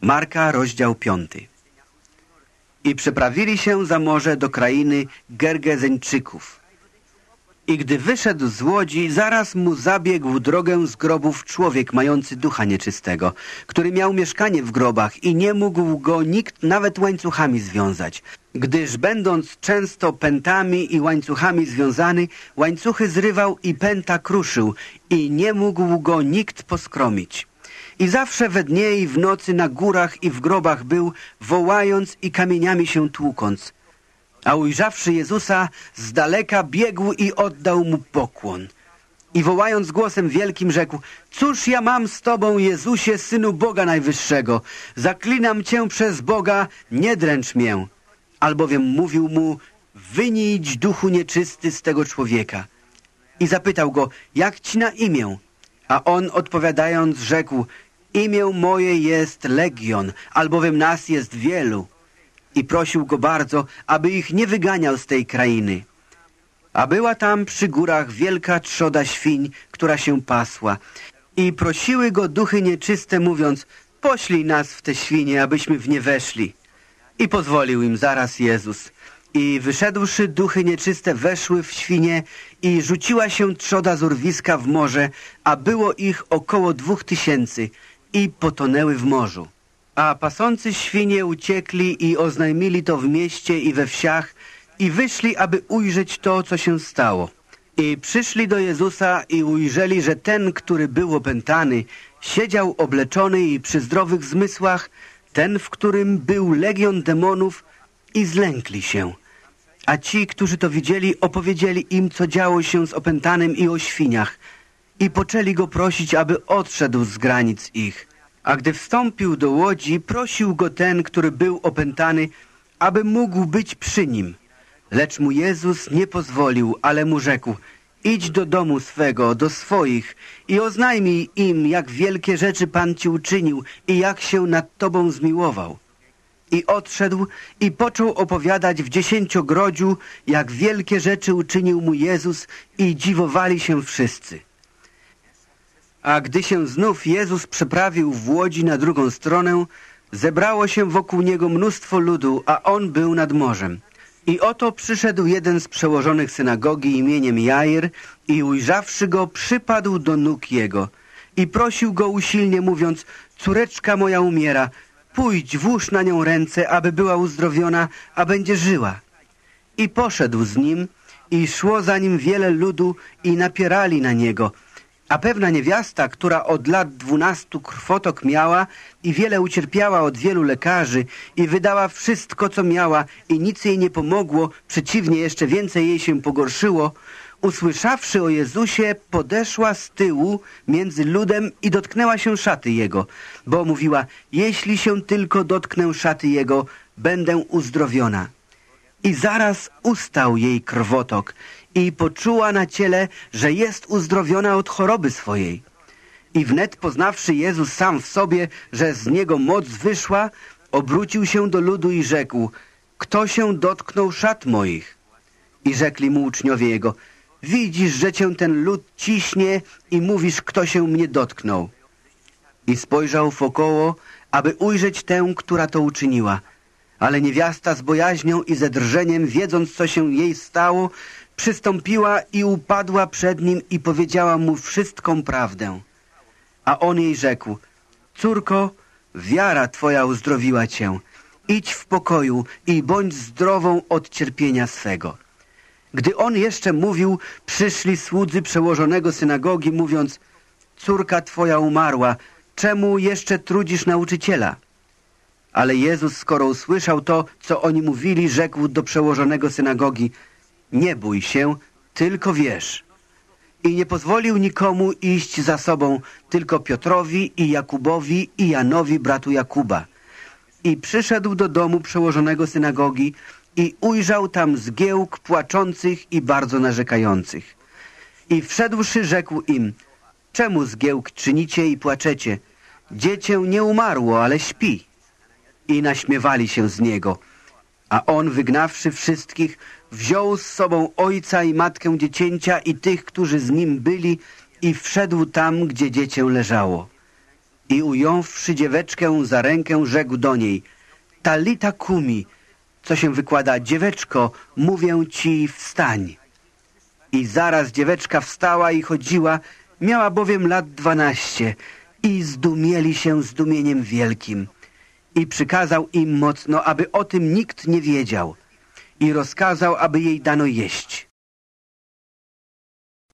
Marka, rozdział piąty. I przeprawili się za morze do krainy Gergezeńczyków. I gdy wyszedł z łodzi, zaraz mu zabiegł drogę z grobów człowiek mający ducha nieczystego, który miał mieszkanie w grobach i nie mógł go nikt nawet łańcuchami związać, gdyż będąc często pętami i łańcuchami związany, łańcuchy zrywał i pęta kruszył i nie mógł go nikt poskromić. I zawsze we dnie i w nocy na górach i w grobach był, wołając i kamieniami się tłukąc. A ujrzawszy Jezusa, z daleka biegł i oddał mu pokłon. I wołając głosem wielkim rzekł, cóż ja mam z Tobą, Jezusie, Synu Boga Najwyższego? Zaklinam Cię przez Boga, nie dręcz mię. Albowiem mówił mu, wynijdź duchu nieczysty z tego człowieka. I zapytał go, jak Ci na imię? A on odpowiadając rzekł, imię moje jest Legion, albowiem nas jest wielu i prosił go bardzo, aby ich nie wyganiał z tej krainy. A była tam przy górach wielka trzoda świń, która się pasła. I prosiły go duchy nieczyste, mówiąc, poślij nas w te świnie, abyśmy w nie weszli. I pozwolił im zaraz Jezus. I wyszedłszy duchy nieczyste weszły w świnie i rzuciła się trzoda z urwiska w morze, a było ich około dwóch tysięcy i potonęły w morzu. A pasący świnie uciekli i oznajmili to w mieście i we wsiach i wyszli, aby ujrzeć to, co się stało. I przyszli do Jezusa i ujrzeli, że ten, który był opętany, siedział obleczony i przy zdrowych zmysłach, ten, w którym był legion demonów i zlękli się. A ci, którzy to widzieli, opowiedzieli im, co działo się z opętanym i o świniach i poczęli go prosić, aby odszedł z granic ich. A gdy wstąpił do łodzi, prosił go ten, który był opętany, aby mógł być przy nim. Lecz mu Jezus nie pozwolił, ale mu rzekł, idź do domu swego, do swoich i oznajmij im, jak wielkie rzeczy Pan ci uczynił i jak się nad tobą zmiłował. I odszedł i począł opowiadać w dziesięciogrodziu, jak wielkie rzeczy uczynił mu Jezus i dziwowali się wszyscy. A gdy się znów Jezus przeprawił w łodzi na drugą stronę, zebrało się wokół niego mnóstwo ludu, a on był nad morzem. I oto przyszedł jeden z przełożonych synagogi imieniem Jair i ujrzawszy go, przypadł do nóg jego i prosił go usilnie, mówiąc, córeczka moja umiera, pójdź, włóż na nią ręce, aby była uzdrowiona, a będzie żyła. I poszedł z nim i szło za nim wiele ludu i napierali na niego – a pewna niewiasta, która od lat dwunastu krwotok miała i wiele ucierpiała od wielu lekarzy i wydała wszystko, co miała i nic jej nie pomogło, przeciwnie, jeszcze więcej jej się pogorszyło, usłyszawszy o Jezusie, podeszła z tyłu między ludem i dotknęła się szaty Jego, bo mówiła, jeśli się tylko dotknę szaty Jego, będę uzdrowiona. I zaraz ustał jej krwotok i poczuła na ciele, że jest uzdrowiona od choroby swojej. I wnet poznawszy Jezus sam w sobie, że z niego moc wyszła, obrócił się do ludu i rzekł, kto się dotknął szat moich? I rzekli mu uczniowie jego, widzisz, że cię ten lud ciśnie i mówisz, kto się mnie dotknął. I spojrzał wokoło, aby ujrzeć tę, która to uczyniła. Ale niewiasta z bojaźnią i ze drżeniem, wiedząc, co się jej stało, przystąpiła i upadła przed nim i powiedziała mu wszystką prawdę. A on jej rzekł, córko, wiara twoja uzdrowiła cię. Idź w pokoju i bądź zdrową od cierpienia swego. Gdy on jeszcze mówił, przyszli słudzy przełożonego synagogi, mówiąc, córka twoja umarła, czemu jeszcze trudzisz nauczyciela? Ale Jezus, skoro usłyszał to, co oni mówili, rzekł do przełożonego synagogi, nie bój się, tylko wierz. I nie pozwolił nikomu iść za sobą, tylko Piotrowi i Jakubowi i Janowi, bratu Jakuba. I przyszedł do domu przełożonego synagogi i ujrzał tam zgiełk płaczących i bardzo narzekających. I wszedłszy rzekł im, czemu zgiełk czynicie i płaczecie? Dziecię nie umarło, ale śpi. I naśmiewali się z niego. A on, wygnawszy wszystkich, wziął z sobą ojca i matkę dziecięcia i tych, którzy z nim byli i wszedł tam, gdzie dziecię leżało. I ująwszy dzieweczkę za rękę, rzekł do niej, Talita kumi, co się wykłada, dzieweczko, mówię ci, wstań. I zaraz dzieweczka wstała i chodziła, miała bowiem lat dwanaście i zdumieli się zdumieniem wielkim. I przykazał im mocno, aby o tym nikt nie wiedział i rozkazał, aby jej dano jeść.